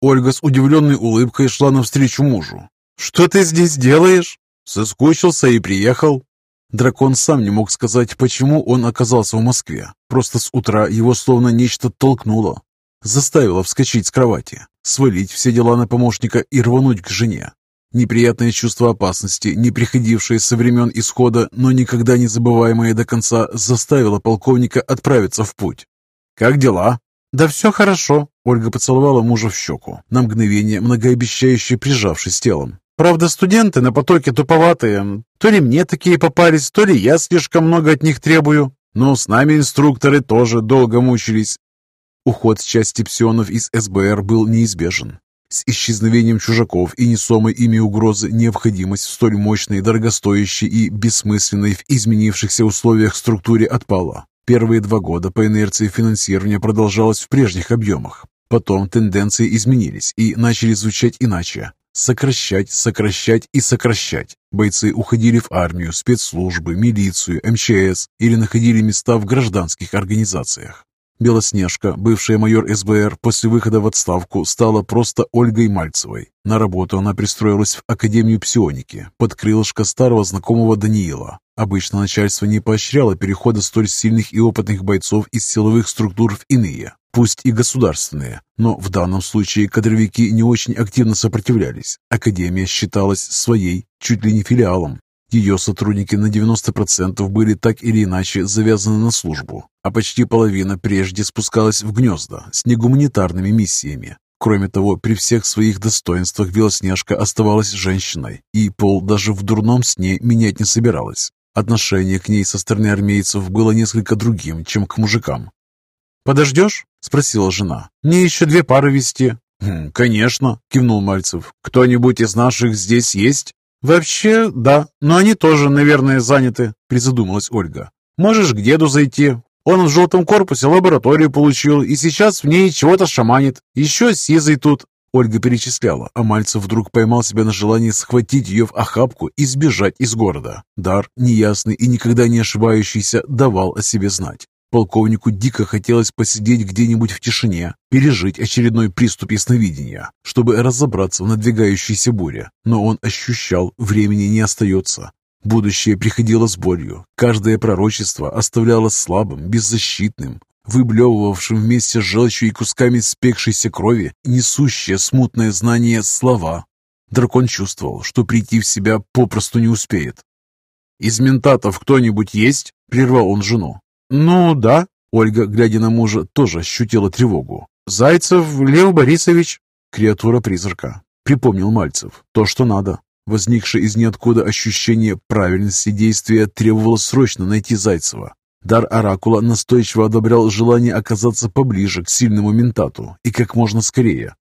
Ольга с удивленной улыбкой шла навстречу мужу. «Что ты здесь делаешь?» «Соскучился и приехал». Дракон сам не мог сказать, почему он оказался в Москве. Просто с утра его словно нечто толкнуло. Заставило вскочить с кровати, свалить все дела на помощника и рвануть к жене. Неприятное чувство опасности, не приходившее со времен исхода, но никогда не забываемое до конца, заставило полковника отправиться в путь. «Как дела?» «Да все хорошо», — Ольга поцеловала мужа в щеку, на мгновение многообещающе прижавшись телом. «Правда, студенты на потоке туповатые. То ли мне такие попались, то ли я слишком много от них требую. Но с нами инструкторы тоже долго мучились». Уход части псионов из СБР был неизбежен. С исчезновением чужаков и несомой ими угрозы необходимость в столь мощной, дорогостоящей и бессмысленной в изменившихся условиях структуре отпала. Первые два года по инерции финансирования продолжалось в прежних объемах. Потом тенденции изменились и начали звучать иначе. Сокращать, сокращать и сокращать. Бойцы уходили в армию, спецслужбы, милицию, МЧС или находили места в гражданских организациях. Белоснежка, бывшая майор СБР, после выхода в отставку стала просто Ольгой Мальцевой. На работу она пристроилась в Академию псионики, под крылышко старого знакомого Даниила. Обычно начальство не поощряло перехода столь сильных и опытных бойцов из силовых структур в иные, пусть и государственные. Но в данном случае кадровики не очень активно сопротивлялись. Академия считалась своей, чуть ли не филиалом. Ее сотрудники на 90% были так или иначе завязаны на службу, а почти половина прежде спускалась в гнезда с негуманитарными миссиями. Кроме того, при всех своих достоинствах Белоснежка оставалась женщиной, и пол даже в дурном сне менять не собиралась. Отношение к ней со стороны армейцев было несколько другим, чем к мужикам. «Подождешь?» – спросила жена. «Мне еще две пары вести». «Хм, «Конечно», – кивнул Мальцев. «Кто-нибудь из наших здесь есть?» «Вообще, да, но они тоже, наверное, заняты», — призадумалась Ольга. «Можешь к деду зайти. Он в желтом корпусе лабораторию получил и сейчас в ней чего-то шаманит. Еще Сизый тут». Ольга перечисляла, а Мальцев вдруг поймал себя на желании схватить ее в охапку и сбежать из города. Дар, неясный и никогда не ошибающийся, давал о себе знать. Полковнику дико хотелось посидеть где-нибудь в тишине, пережить очередной приступ ясновидения, чтобы разобраться в надвигающейся буре. Но он ощущал, времени не остается. Будущее приходило с болью. Каждое пророчество оставляло слабым, беззащитным, выблевывавшим вместе с желчью и кусками спекшейся крови несущее смутное знание слова. Дракон чувствовал, что прийти в себя попросту не успеет. «Из ментатов кто-нибудь есть?» — прервал он жену. «Ну да», — Ольга, глядя на мужа, тоже ощутила тревогу. «Зайцев Лев Борисович». «Креатура-призрака», — припомнил Мальцев. «То, что надо». Возникшее из ниоткуда ощущение правильности действия требовало срочно найти Зайцева. Дар Оракула настойчиво одобрял желание оказаться поближе к сильному ментату и как можно скорее.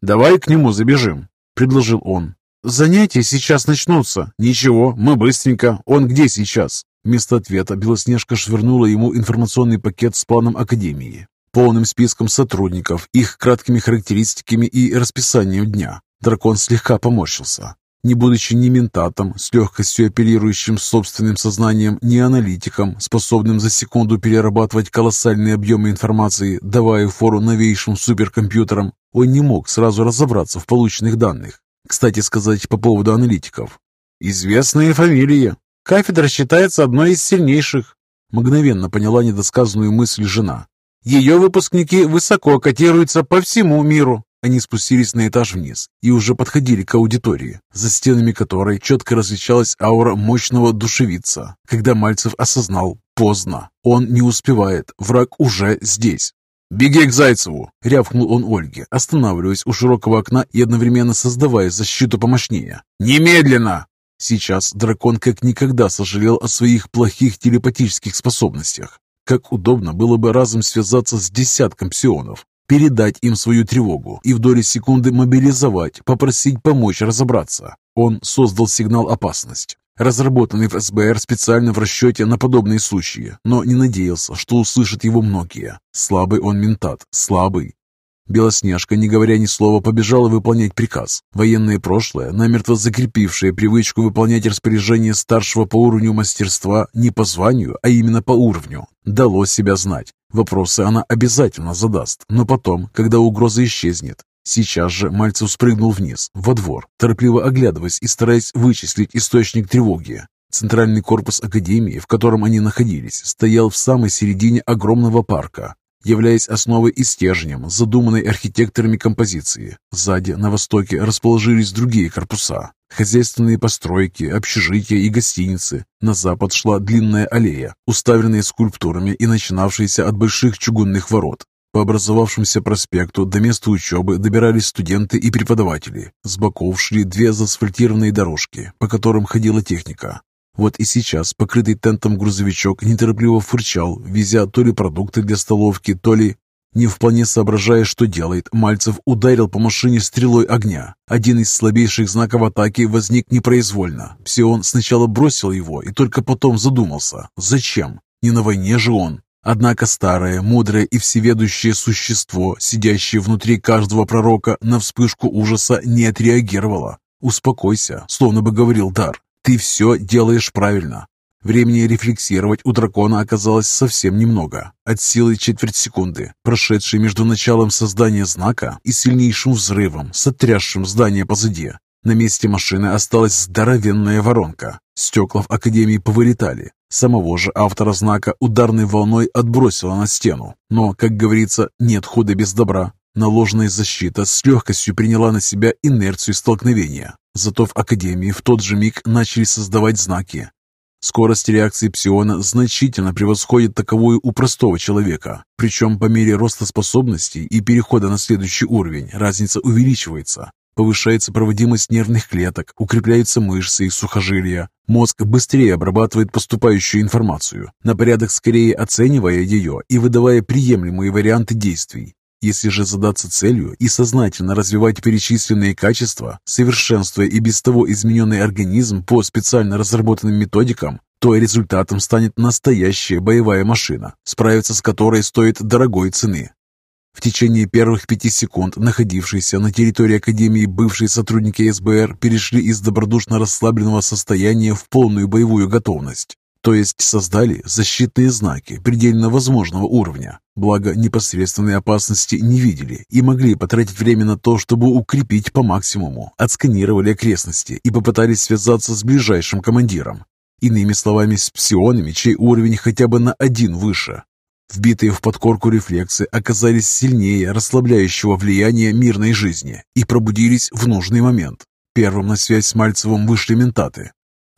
«Давай к нему забежим», — предложил он. «Занятия сейчас начнутся». «Ничего, мы быстренько. Он где сейчас?» Вместо ответа Белоснежка швырнула ему информационный пакет с планом Академии, полным списком сотрудников, их краткими характеристиками и расписанием дня. Дракон слегка поморщился. Не будучи ни ментатом, с легкостью апеллирующим собственным сознанием, ни аналитиком, способным за секунду перерабатывать колоссальные объемы информации, давая фору новейшим суперкомпьютерам, он не мог сразу разобраться в полученных данных. Кстати сказать по поводу аналитиков. «Известные фамилии», Кафедра считается одной из сильнейших. Мгновенно поняла недосказанную мысль жена. Ее выпускники высоко котируются по всему миру. Они спустились на этаж вниз и уже подходили к аудитории, за стенами которой четко различалась аура мощного душевица. Когда Мальцев осознал, поздно, он не успевает, враг уже здесь. «Беги к Зайцеву!» — рявкнул он Ольге, останавливаясь у широкого окна и одновременно создавая защиту помощнее. «Немедленно!» Сейчас дракон как никогда сожалел о своих плохих телепатических способностях. Как удобно было бы разом связаться с десятком псионов, передать им свою тревогу и в доли секунды мобилизовать, попросить помочь разобраться. Он создал сигнал «Опасность», разработанный в СБР специально в расчете на подобные случаи, но не надеялся, что услышат его многие. Слабый он ментат, слабый, Белоснежка, не говоря ни слова, побежала выполнять приказ. Военное прошлое, намертво закрепившее привычку выполнять распоряжение старшего по уровню мастерства не по званию, а именно по уровню, дало себя знать. Вопросы она обязательно задаст, но потом, когда угроза исчезнет. Сейчас же Мальцев спрыгнул вниз, во двор, торопливо оглядываясь и стараясь вычислить источник тревоги. Центральный корпус Академии, в котором они находились, стоял в самой середине огромного парка, являясь основой и стержнем задуманной архитекторами композиции. Сзади, на востоке, расположились другие корпуса. Хозяйственные постройки, общежития и гостиницы. На запад шла длинная аллея, уставленная скульптурами и начинавшаяся от больших чугунных ворот. По образовавшемуся проспекту до места учебы добирались студенты и преподаватели. С боков шли две заасфальтированные дорожки, по которым ходила техника. Вот и сейчас покрытый тентом грузовичок неторопливо фырчал, везя то ли продукты для столовки, то ли... Не вполне соображая, что делает, Мальцев ударил по машине стрелой огня. Один из слабейших знаков атаки возник непроизвольно. Псион сначала бросил его и только потом задумался. Зачем? Не на войне же он. Однако старое, мудрое и всеведущее существо, сидящее внутри каждого пророка, на вспышку ужаса не отреагировало. «Успокойся», словно бы говорил Дар. Ты все делаешь правильно. Времени рефлексировать у дракона оказалось совсем немного. От силы четверть секунды, прошедшей между началом создания знака и сильнейшим взрывом, сотрясшим здание позади. На месте машины осталась здоровенная воронка. Стекла в Академии повылетали. Самого же автора знака ударной волной отбросило на стену. Но, как говорится, нет худа без добра. Наложенная защита с легкостью приняла на себя инерцию столкновения. Зато в Академии в тот же миг начали создавать знаки. Скорость реакции псиона значительно превосходит таковую у простого человека. Причем по мере роста способностей и перехода на следующий уровень разница увеличивается. Повышается проводимость нервных клеток, укрепляются мышцы и сухожилия. Мозг быстрее обрабатывает поступающую информацию, на порядок скорее оценивая ее и выдавая приемлемые варианты действий. Если же задаться целью и сознательно развивать перечисленные качества, совершенствуя и без того измененный организм по специально разработанным методикам, то результатом станет настоящая боевая машина, справиться с которой стоит дорогой цены. В течение первых пяти секунд находившиеся на территории Академии бывшие сотрудники СБР перешли из добродушно расслабленного состояния в полную боевую готовность то есть создали защитные знаки предельно возможного уровня. Благо, непосредственной опасности не видели и могли потратить время на то, чтобы укрепить по максимуму, отсканировали окрестности и попытались связаться с ближайшим командиром. Иными словами, с псионами, чей уровень хотя бы на один выше. Вбитые в подкорку рефлексы оказались сильнее расслабляющего влияния мирной жизни и пробудились в нужный момент. Первым на связь с Мальцевым вышли ментаты,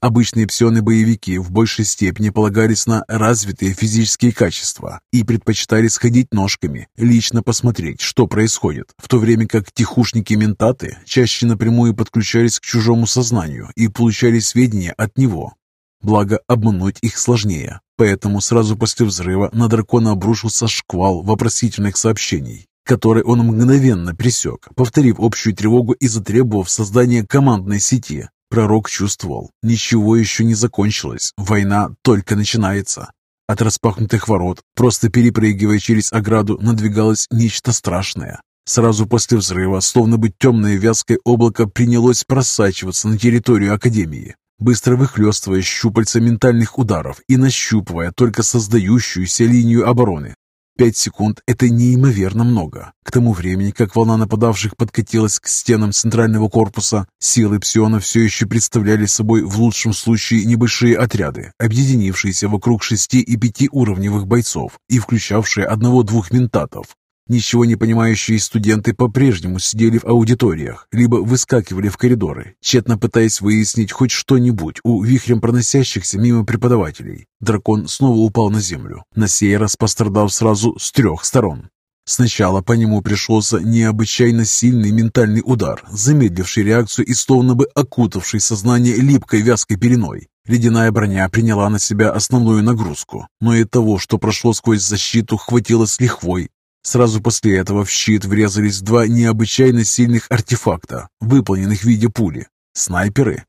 Обычные псионы-боевики в большей степени полагались на развитые физические качества и предпочитали сходить ножками, лично посмотреть, что происходит, в то время как тихушники-ментаты чаще напрямую подключались к чужому сознанию и получали сведения от него. Благо, обмануть их сложнее, поэтому сразу после взрыва на дракона обрушился шквал вопросительных сообщений, который он мгновенно пресек, повторив общую тревогу и затребовав создание командной сети, Пророк чувствовал, ничего еще не закончилось, война только начинается. От распахнутых ворот, просто перепрыгивая через ограду, надвигалось нечто страшное. Сразу после взрыва, словно бы темное вязкое облако принялось просачиваться на территорию Академии, быстро выхлестывая щупальца ментальных ударов и нащупывая только создающуюся линию обороны. Пять секунд – это неимоверно много. К тому времени, как волна нападавших подкатилась к стенам центрального корпуса, силы псиона все еще представляли собой в лучшем случае небольшие отряды, объединившиеся вокруг шести и пяти уровневых бойцов и включавшие одного-двух ментатов. Ничего не понимающие студенты по-прежнему сидели в аудиториях, либо выскакивали в коридоры, тщетно пытаясь выяснить хоть что-нибудь у вихрем проносящихся мимо преподавателей. Дракон снова упал на землю, на сей раз пострадав сразу с трех сторон. Сначала по нему пришелся необычайно сильный ментальный удар, замедливший реакцию и словно бы окутавший сознание липкой вязкой пеленой. Ледяная броня приняла на себя основную нагрузку, но и того, что прошло сквозь защиту, хватило с лихвой, Сразу после этого в щит врезались два необычайно сильных артефакта, выполненных в виде пули. Снайперы?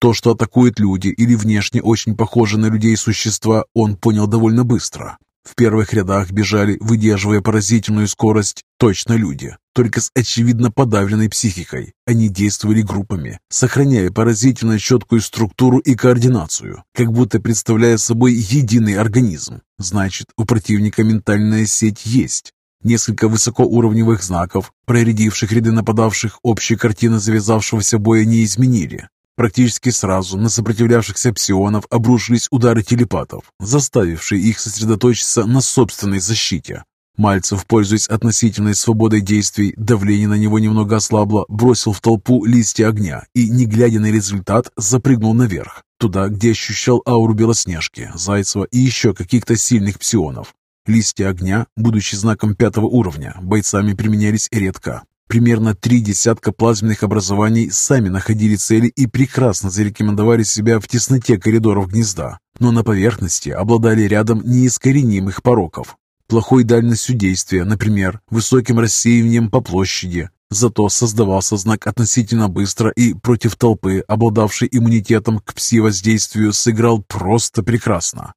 То, что атакуют люди или внешне очень похожи на людей существа, он понял довольно быстро. В первых рядах бежали, выдерживая поразительную скорость, точно люди, только с очевидно подавленной психикой. Они действовали группами, сохраняя поразительно четкую структуру и координацию, как будто представляя собой единый организм. Значит, у противника ментальная сеть есть. Несколько высокоуровневых знаков, проредивших ряды нападавших, общей картины завязавшегося боя не изменили. Практически сразу на сопротивлявшихся псионов обрушились удары телепатов, заставившие их сосредоточиться на собственной защите. Мальцев, пользуясь относительной свободой действий, давление на него немного ослабло, бросил в толпу листья огня и, не глядя на результат, запрыгнул наверх, туда, где ощущал ауру Белоснежки, Зайцева и еще каких-то сильных псионов. Листья огня, будучи знаком пятого уровня, бойцами применялись редко. Примерно три десятка плазменных образований сами находили цели и прекрасно зарекомендовали себя в тесноте коридоров гнезда, но на поверхности обладали рядом неискоренимых пороков. Плохой дальностью действия, например, высоким рассеиванием по площади, зато создавался знак относительно быстро и против толпы, обладавшей иммунитетом к пси-воздействию, сыграл просто прекрасно.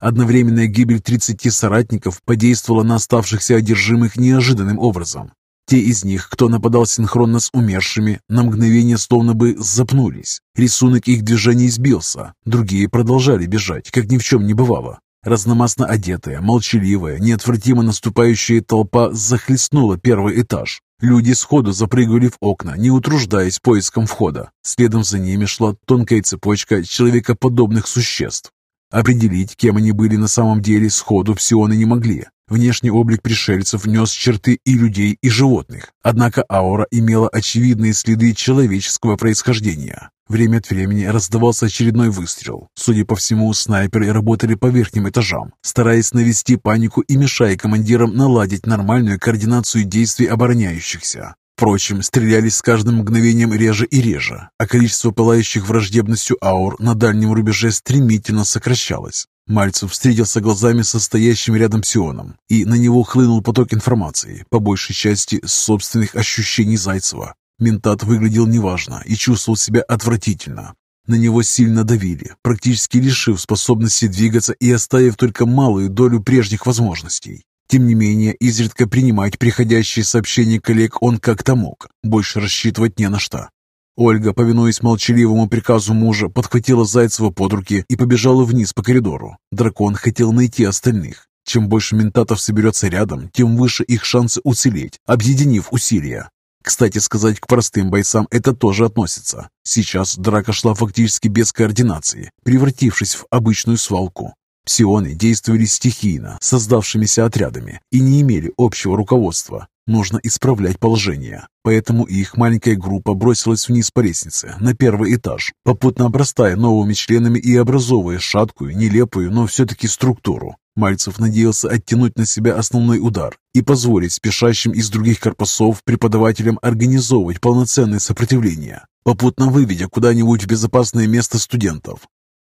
Одновременная гибель 30 соратников подействовала на оставшихся одержимых неожиданным образом. Те из них, кто нападал синхронно с умершими, на мгновение словно бы запнулись. Рисунок их движений сбился, другие продолжали бежать, как ни в чем не бывало. Разномастно одетая, молчаливая, неотвратимо наступающая толпа захлестнула первый этаж. Люди сходу запрыгивали в окна, не утруждаясь поиском входа. Следом за ними шла тонкая цепочка человекоподобных существ. Определить, кем они были на самом деле, сходу псионы не могли. Внешний облик пришельцев нес черты и людей, и животных. Однако аура имела очевидные следы человеческого происхождения. Время от времени раздавался очередной выстрел. Судя по всему, снайперы работали по верхним этажам, стараясь навести панику и мешая командирам наладить нормальную координацию действий обороняющихся. Впрочем, стрелялись с каждым мгновением реже и реже, а количество пылающих враждебностью аур на дальнем рубеже стремительно сокращалось. Мальцев встретился глазами со стоящим рядом Сионом, и на него хлынул поток информации, по большей части собственных ощущений Зайцева. Ментат выглядел неважно и чувствовал себя отвратительно. На него сильно давили, практически лишив способности двигаться и оставив только малую долю прежних возможностей. Тем не менее, изредка принимать приходящие сообщения коллег он как-то мог, больше рассчитывать не на что. Ольга, повинуясь молчаливому приказу мужа, подхватила Зайцева под руки и побежала вниз по коридору. Дракон хотел найти остальных. Чем больше ментатов соберется рядом, тем выше их шансы уцелеть, объединив усилия. Кстати сказать, к простым бойцам это тоже относится. Сейчас драка шла фактически без координации, превратившись в обычную свалку. Псионы действовали стихийно, создавшимися отрядами, и не имели общего руководства. Нужно исправлять положение. Поэтому их маленькая группа бросилась вниз по лестнице, на первый этаж, попутно обрастая новыми членами и образовывая шаткую, нелепую, но все-таки структуру. Мальцев надеялся оттянуть на себя основной удар и позволить спешащим из других корпусов преподавателям организовывать полноценное сопротивление, попутно выведя куда-нибудь в безопасное место студентов.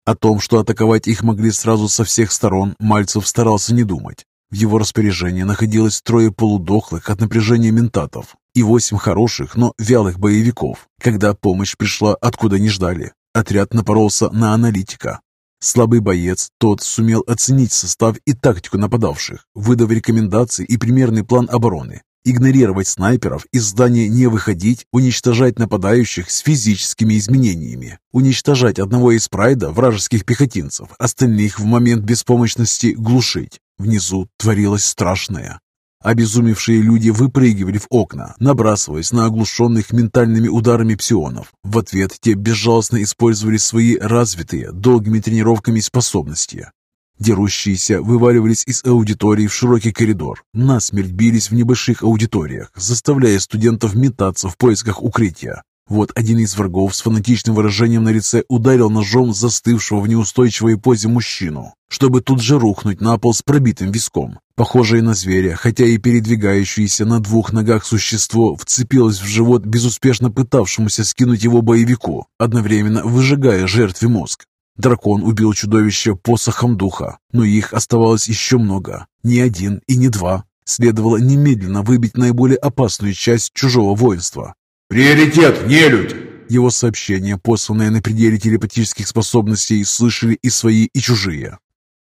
О том, что атаковать их могли сразу со всех сторон, Мальцев старался не думать. В его распоряжении находилось трое полудохлых от напряжения ментатов и восемь хороших, но вялых боевиков. Когда помощь пришла, откуда не ждали, отряд напоролся на аналитика. Слабый боец, тот сумел оценить состав и тактику нападавших, выдав рекомендации и примерный план обороны, игнорировать снайперов, из здания не выходить, уничтожать нападающих с физическими изменениями, уничтожать одного из прайда вражеских пехотинцев, остальных в момент беспомощности глушить. Внизу творилось страшное. Обезумевшие люди выпрыгивали в окна, набрасываясь на оглушенных ментальными ударами псионов. В ответ те безжалостно использовали свои развитые, долгими тренировками способности. Дерущиеся вываливались из аудитории в широкий коридор, насмерть бились в небольших аудиториях, заставляя студентов метаться в поисках укрытия. Вот один из врагов с фанатичным выражением на лице ударил ножом застывшего в неустойчивой позе мужчину, чтобы тут же рухнуть на пол с пробитым виском. Похожее на зверя, хотя и передвигающееся на двух ногах существо, вцепилось в живот безуспешно пытавшемуся скинуть его боевику, одновременно выжигая жертве мозг. Дракон убил чудовище посохом духа, но их оставалось еще много. Не один и не два. Следовало немедленно выбить наиболее опасную часть чужого воинства. «Приоритет, нелюдь!» Его сообщения, посланные на пределе телепатических способностей, слышали и свои, и чужие.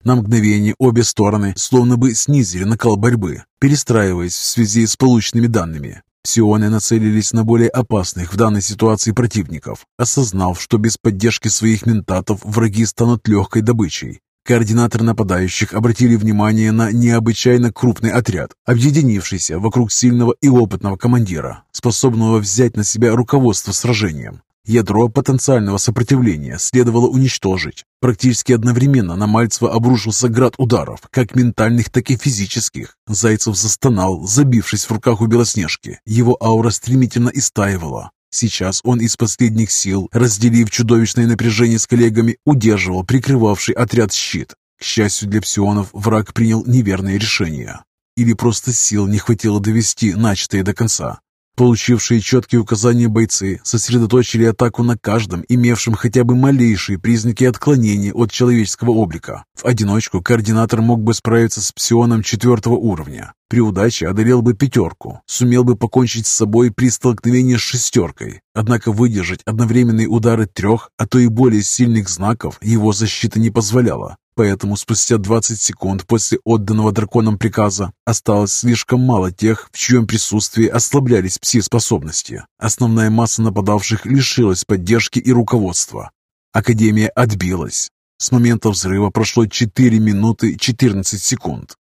На мгновение обе стороны словно бы снизили накал борьбы, перестраиваясь в связи с полученными данными. Псионы нацелились на более опасных в данной ситуации противников, осознав, что без поддержки своих ментатов враги станут легкой добычей. Координаторы нападающих обратили внимание на необычайно крупный отряд, объединившийся вокруг сильного и опытного командира, способного взять на себя руководство сражением. Ядро потенциального сопротивления следовало уничтожить. Практически одновременно на Мальцева обрушился град ударов, как ментальных, так и физических. Зайцев застонал, забившись в руках у Белоснежки. Его аура стремительно истаивала. Сейчас он из последних сил, разделив чудовищное напряжение с коллегами, удерживал прикрывавший отряд щит. К счастью для псионов, враг принял неверное решение. Или просто сил не хватило довести начатое до конца. Получившие четкие указания бойцы сосредоточили атаку на каждом, имевшем хотя бы малейшие признаки отклонения от человеческого облика. В одиночку координатор мог бы справиться с псионом четвертого уровня. При удаче одолел бы пятерку, сумел бы покончить с собой при столкновении с шестеркой. Однако выдержать одновременные удары трех, а то и более сильных знаков его защита не позволяла. Поэтому спустя 20 секунд после отданного драконом приказа осталось слишком мало тех, в чьем присутствии ослаблялись пси-способности. Основная масса нападавших лишилась поддержки и руководства. Академия отбилась. С момента взрыва прошло 4 минуты 14 секунд.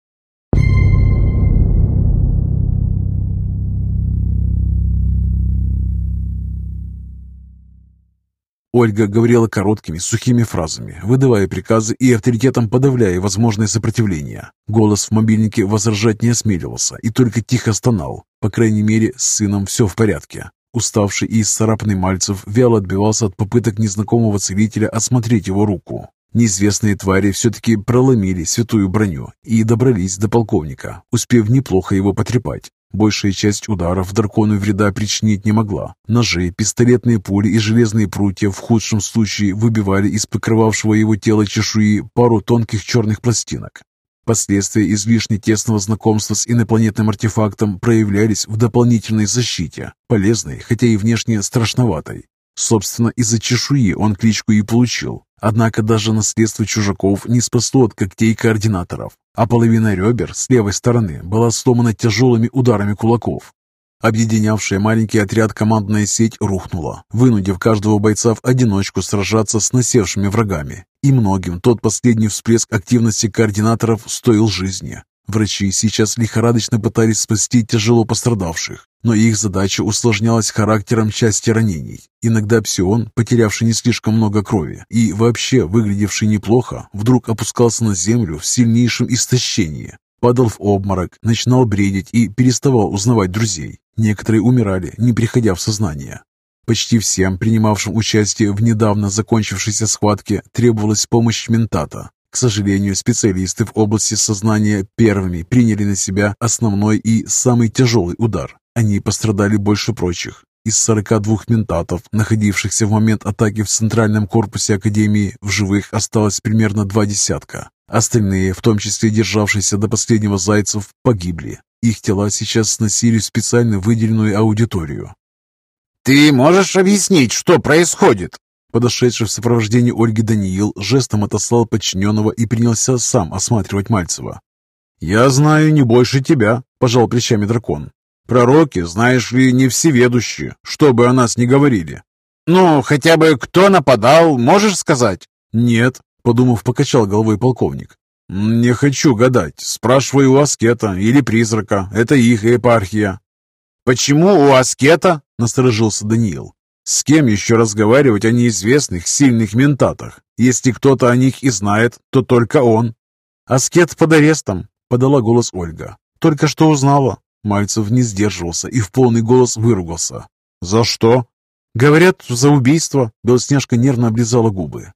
Ольга говорила короткими, сухими фразами, выдавая приказы и авторитетом подавляя возможное сопротивление. Голос в мобильнике возражать не осмеливался и только тихо стонал. По крайней мере, с сыном все в порядке. Уставший и исцарапанный Мальцев вяло отбивался от попыток незнакомого целителя осмотреть его руку. Неизвестные твари все-таки проломили святую броню и добрались до полковника, успев неплохо его потрепать. Большая часть ударов дракону вреда причинить не могла. Ножи, пистолетные пули и железные прутья в худшем случае выбивали из покрывавшего его тело чешуи пару тонких черных пластинок. Последствия излишне тесного знакомства с инопланетным артефактом проявлялись в дополнительной защите, полезной, хотя и внешне страшноватой. Собственно, из-за чешуи он кличку и получил. Однако даже наследство чужаков не спасло от когтей координаторов, а половина ребер с левой стороны была сломана тяжелыми ударами кулаков. Объединявшая маленький отряд командная сеть рухнула, вынудив каждого бойца в одиночку сражаться с насевшими врагами. И многим тот последний всплеск активности координаторов стоил жизни. Врачи сейчас лихорадочно пытались спасти тяжело пострадавших, но их задача усложнялась характером части ранений. Иногда псион, потерявший не слишком много крови и вообще выглядевший неплохо, вдруг опускался на землю в сильнейшем истощении, падал в обморок, начинал бредить и переставал узнавать друзей. Некоторые умирали, не приходя в сознание. Почти всем, принимавшим участие в недавно закончившейся схватке, требовалась помощь ментата, к сожалению, специалисты в области сознания первыми приняли на себя основной и самый тяжелый удар. Они пострадали больше прочих. Из 42 ментатов, находившихся в момент атаки в центральном корпусе Академии, в живых осталось примерно два десятка. Остальные, в том числе державшиеся до последнего зайцев, погибли. Их тела сейчас сносили в специально выделенную аудиторию. «Ты можешь объяснить, что происходит?» Подошедший в сопровождении Ольги Даниил жестом отослал подчиненного и принялся сам осматривать Мальцева. «Я знаю не больше тебя», — пожал плечами дракон. «Пророки, знаешь ли, не всеведущие, что бы о нас ни говорили». «Ну, хотя бы кто нападал, можешь сказать?» «Нет», — подумав, покачал головой полковник. «Не хочу гадать. Спрашивай у аскета или призрака. Это их епархия». «Почему у аскета?» — насторожился Даниил. С кем еще разговаривать о неизвестных сильных ментатах? Если кто-то о них и знает, то только он. «Аскет под арестом», — подала голос Ольга. «Только что узнала». Мальцев не сдерживался и в полный голос выругался. «За что?» «Говорят, за убийство», — Белоснежка нервно облизала губы.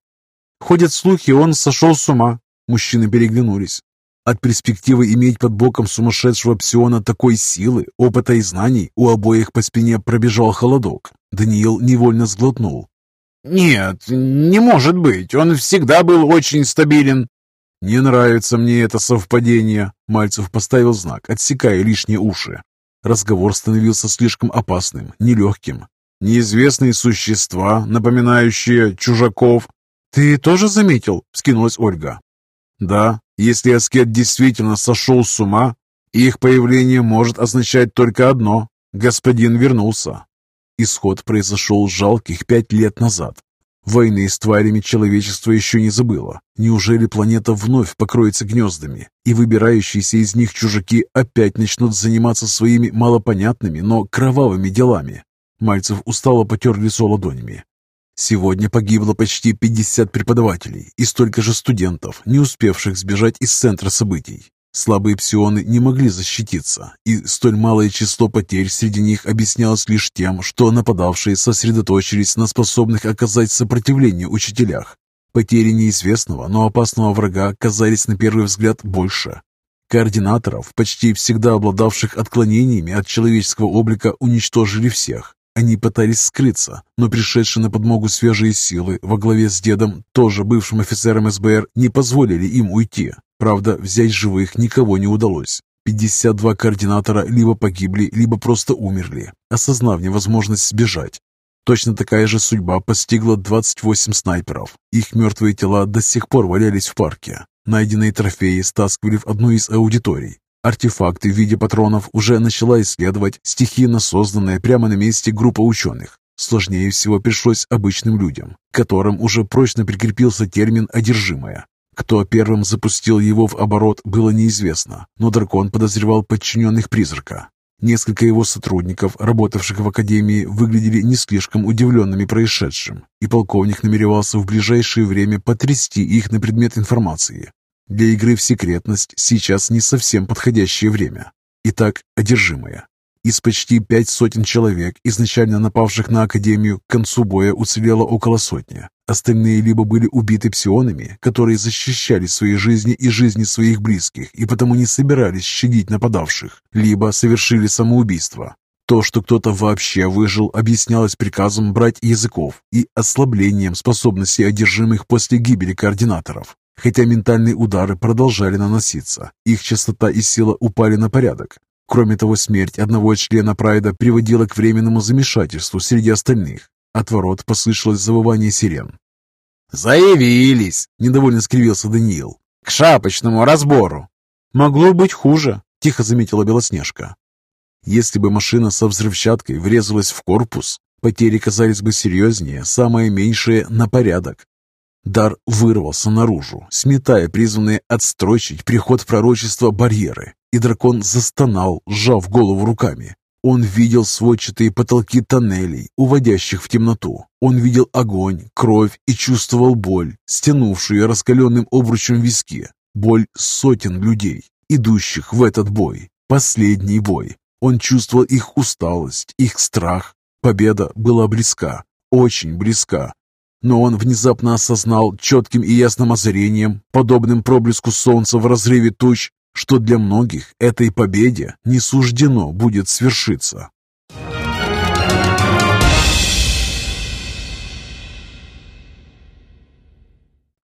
«Ходят слухи, он сошел с ума». Мужчины переглянулись. От перспективы иметь под боком сумасшедшего псиона такой силы, опыта и знаний у обоих по спине пробежал холодок. Даниил невольно сглотнул. «Нет, не может быть. Он всегда был очень стабилен». «Не нравится мне это совпадение», — Мальцев поставил знак, отсекая лишние уши. Разговор становился слишком опасным, нелегким. «Неизвестные существа, напоминающие чужаков». «Ты тоже заметил?» — вскинулась Ольга. «Да, если аскет действительно сошел с ума, их появление может означать только одно — господин вернулся. Исход произошел жалких пять лет назад. Войны с тварями человечество еще не забыло. Неужели планета вновь покроется гнездами, и выбирающиеся из них чужаки опять начнут заниматься своими малопонятными, но кровавыми делами? Мальцев устало потер лицо ладонями. Сегодня погибло почти 50 преподавателей и столько же студентов, не успевших сбежать из центра событий. Слабые псионы не могли защититься, и столь малое число потерь среди них объяснялось лишь тем, что нападавшие сосредоточились на способных оказать сопротивление учителях. Потери неизвестного, но опасного врага казались на первый взгляд больше. Координаторов, почти всегда обладавших отклонениями от человеческого облика, уничтожили всех. Они пытались скрыться, но пришедшие на подмогу свежие силы во главе с дедом, тоже бывшим офицером СБР, не позволили им уйти. Правда, взять живых никого не удалось. 52 координатора либо погибли, либо просто умерли, осознав невозможность сбежать. Точно такая же судьба постигла 28 снайперов. Их мертвые тела до сих пор валялись в парке. Найденные трофеи стаскивали в одну из аудиторий. Артефакты в виде патронов уже начала исследовать стихийно созданная прямо на месте группа ученых. Сложнее всего пришлось обычным людям, которым уже прочно прикрепился термин «одержимое». Кто первым запустил его в оборот, было неизвестно, но дракон подозревал подчиненных призрака. Несколько его сотрудников, работавших в Академии, выглядели не слишком удивленными происшедшим, и полковник намеревался в ближайшее время потрясти их на предмет информации. Для игры в секретность сейчас не совсем подходящее время. Итак, одержимая. Из почти пять сотен человек, изначально напавших на Академию, к концу боя уцелело около сотни. Остальные либо были убиты псионами, которые защищали свои жизни и жизни своих близких и потому не собирались щадить нападавших, либо совершили самоубийство. То, что кто-то вообще выжил, объяснялось приказом брать языков и ослаблением способностей одержимых после гибели координаторов. Хотя ментальные удары продолжали наноситься, их частота и сила упали на порядок. Кроме того, смерть одного члена Прайда приводила к временному замешательству среди остальных. От ворот послышалось завывание сирен. «Заявились!» – недовольно скривился Даниил. «К шапочному разбору!» «Могло быть хуже», – тихо заметила Белоснежка. Если бы машина со взрывчаткой врезалась в корпус, потери казались бы серьезнее, самое меньшее – на порядок. Дар вырвался наружу, сметая призванные отстрочить приход в пророчество барьеры, и дракон застонал, сжав голову руками. Он видел сводчатые потолки тоннелей, уводящих в темноту. Он видел огонь, кровь и чувствовал боль, стянувшую раскаленным обручем виски. Боль сотен людей, идущих в этот бой. Последний бой. Он чувствовал их усталость, их страх. Победа была близка, очень близка. Но он внезапно осознал четким и ясным озарением, подобным проблеску солнца в разрыве туч, что для многих этой победе не суждено будет свершиться.